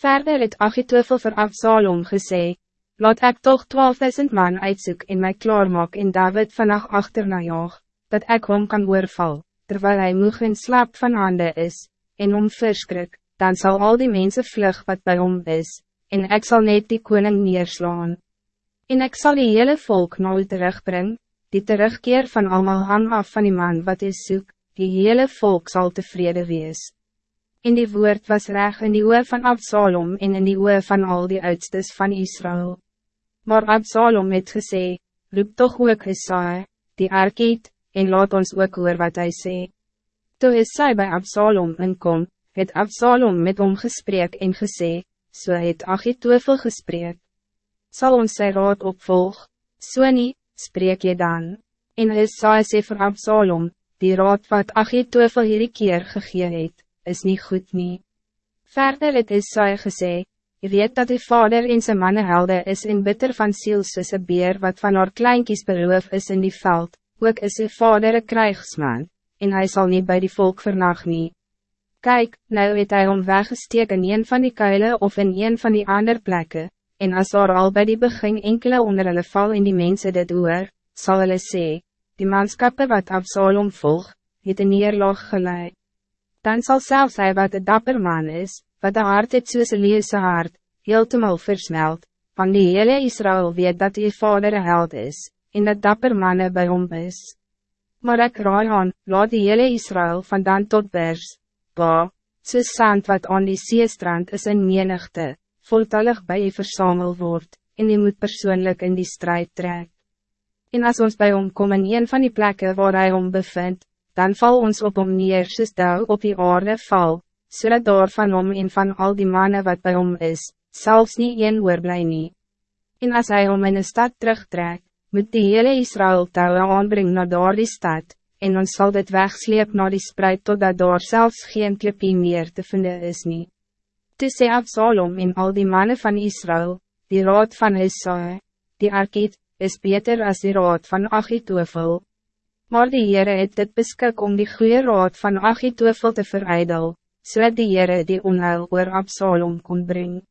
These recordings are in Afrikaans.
Verder het Achitofel vir Absalom gesê, Laat ik toch 12.000 man uitzoek en mij klaarmaak en David vannacht achterna jaag, dat ik hom kan oorval, terwijl hij moeg en slaap van handen is, en om verskrik, dan zal al die mensen vlug wat bij hom is, en ik zal net die koning neerslaan. En ik zal die hele volk nou terugbrengen, die terugkeer van allemaal hang af van die man wat is zoek, die hele volk zal tevreden wees. En die woord was reg in die oor van Absalom en in die oor van al die oudstes van Israël. Maar Absalom het gesê, roep toch ook Isai, die arkiet, en laat ons ook hoor wat hij sê. Toe Isai bij Absalom inkom, het Absalom met hom gesprek en gesê, so het Achitofel gesprek. Zal ons sy raad opvolg? So nie, spreek je dan. En Isai sê vir Absalom, die raad wat Achitofel hierdie keer gegee het, is niet goed nie. Verder het Isai gesê, Je weet dat die vader in zijn mannenhelde is in bitter van ziel soos een beer wat van haar kleinkies beroof is in die veld, ook is die vader een krijgsman, en hij zal niet bij die volk vernag nie. Kijk, nou het hij om weggesteek in een van die kuilen of in een van die andere plekken, en als er al bij die begin enkele onder hulle val in die mensen dit hoor, zal hulle sê, die manskappe wat Absalom volg, het een neerlaag geleid. Dan zal zelfs hij wat de dapper man is, wat de hart het soos een leese hart, heeltemal versmelt, van die hele Israël weet dat die vader een held is, en dat dapper manne bij hom is. Maar ek raai aan, laat die hele Israël van dan tot bers, ba, soos sand wat aan die seestrand is in menigte, voltallig bij je versamel wordt, en die moet persoonlijk in die strijd trek. En als ons bij hom kom in een van die plekken waar hij hom bevindt, dan val ons op om neer soos op die aarde val, zodat so daar van hom en van al die mannen wat bij hom is, zelfs niet een oorblij nie. En als hij om in een stad terugtrekt, moet die hele Israël touwen aanbrengen naar daar die stad, en ons zal dit wegsleep naar die spreid totdat daar zelfs geen klepie meer te vinden is nie. Toe sê Absalom en al die mannen van Israël, die raad van Isai, die arkiet, is beter als die raad van Achitofel. Maar die Heere het dit beskik om die goede raad van Achitofel te verijdel, zodat so die Heere die onheil oor Absalom kon brengen.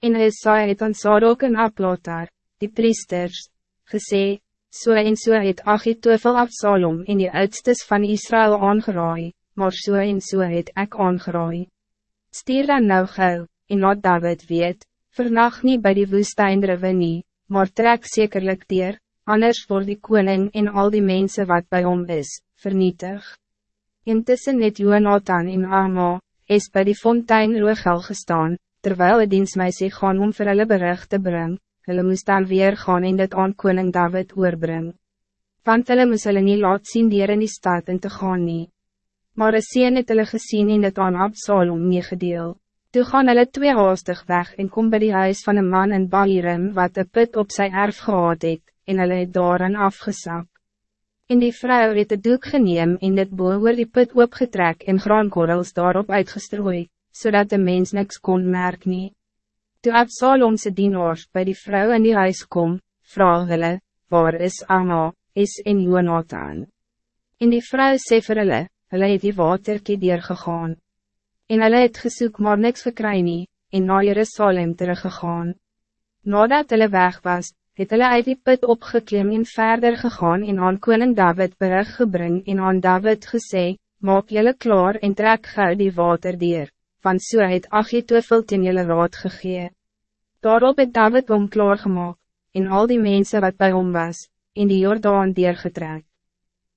En Isai het aan Sadok en Ablotar, die priesters, gesê, so en so het Achitofel Absalom in die uitstes van Israël aangeraai, maar so en so het ek aangeraai. Stier dan nou gauw, en laat David weet, vernacht niet bij die woestijndrive nie, maar trek zekerlijk dier, anders voor die koning en al die mensen wat bij hom is, vernietig. Intussen het Jonathan en Ama, is bij die fontein Roegel gestaan, terwijl het dienstmeisje gaan om vir hulle bericht te brengen, hulle moes dan weer gaan en dit aan koning David oorbring. Want hulle moes hulle nie laat sien dier in die stad in te gaan nie. Maar een sien het hulle gesien en dit aan Absalom meegedeel. Toe gaan hulle twee haastig weg en kom bij die huis van een man in Bahirim wat de put op zijn erf gehad het, en hulle het daarin afgesak. En die vrouw het de doek geneem en dit boe oor die put opgetrek en graankorrels daarop uitgestrooi, zodat de mens niks kon merk nie. Toe Absalomse dienaars by die vrouw in die huis kom, vraag hulle, waar is Anna, is en Jonathan? En die vrouw sê vir hulle, hulle het die waterkie gegaan. En hulle het gesoek maar niks gekry nie, en na Jerusalem teruggegaan. Nadat hulle weg was, het hulle uit die put opgeklim en verder gegaan en aan koning David bericht gebring en aan David gesê, maak jullie klaar en trek gauw die water dier, want so het Achitofel ten jullie raad gegee. Daarop het David om klaar gemaakt, en al die mensen wat bij hom was, in die Jordaan getrek.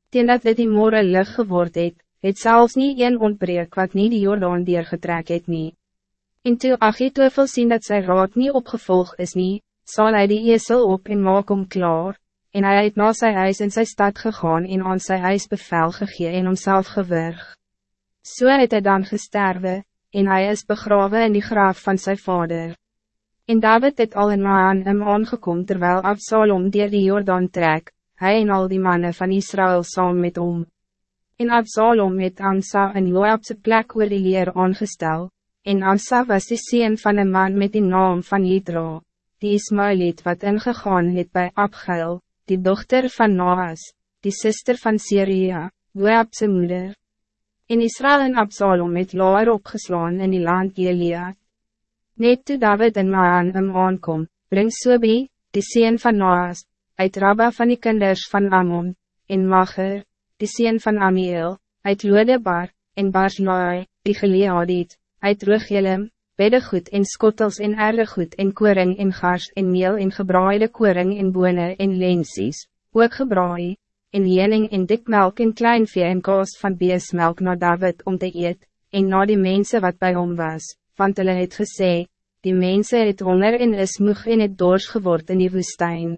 Tien dat dit die morgen lig geword het, het zelfs niet een ontbreek wat niet die Jordaan getrek het nie. En toe Achitofel sien dat zijn raad niet opgevolgd is niet, zal hij die esel op en maak om klaar, en hij het na sy huis in sy stad gegaan en aan sy huis bevel gegee en homself gewurg. So het hy dan gesterwe, en hij is begraven in die graaf van zijn vader. En David het al in Maan hem aangekom terwijl Absalom dier die Jordaan trek, hij en al die mannen van Israël saam met om. En Absalom het Ansa en Joabse plek oor die leer aangestel, en Ansa was de sien van een man met die naam van Jidro die Ismailiet wat ingegaan het bij Abgeil, die dochter van Noas, die zuster van Syria, Joabse moeder. In Israël en Absalom het laar opgeslaan in die land Gilead. Net toe David en Maan hem aankom, bring Sobi, die sien van Noas, uit Rabba van die kinders van Ammon, en Mager, die sien van Amiel, uit Lodebar, en Barsnaai, die Geleadiet, uit Rugjelem, beddegoed en skottels en erdegoed en koring en gars en meel en gebraaide koring en bone en lensies, ook gebraai, en jening en dikmelk en kleinvee en kaas van beesmelk naar David om te eet, en na die mensen wat bij hom was, want hulle het gesê, die mensen het honger en is moeg en het doors geword in die woestijn.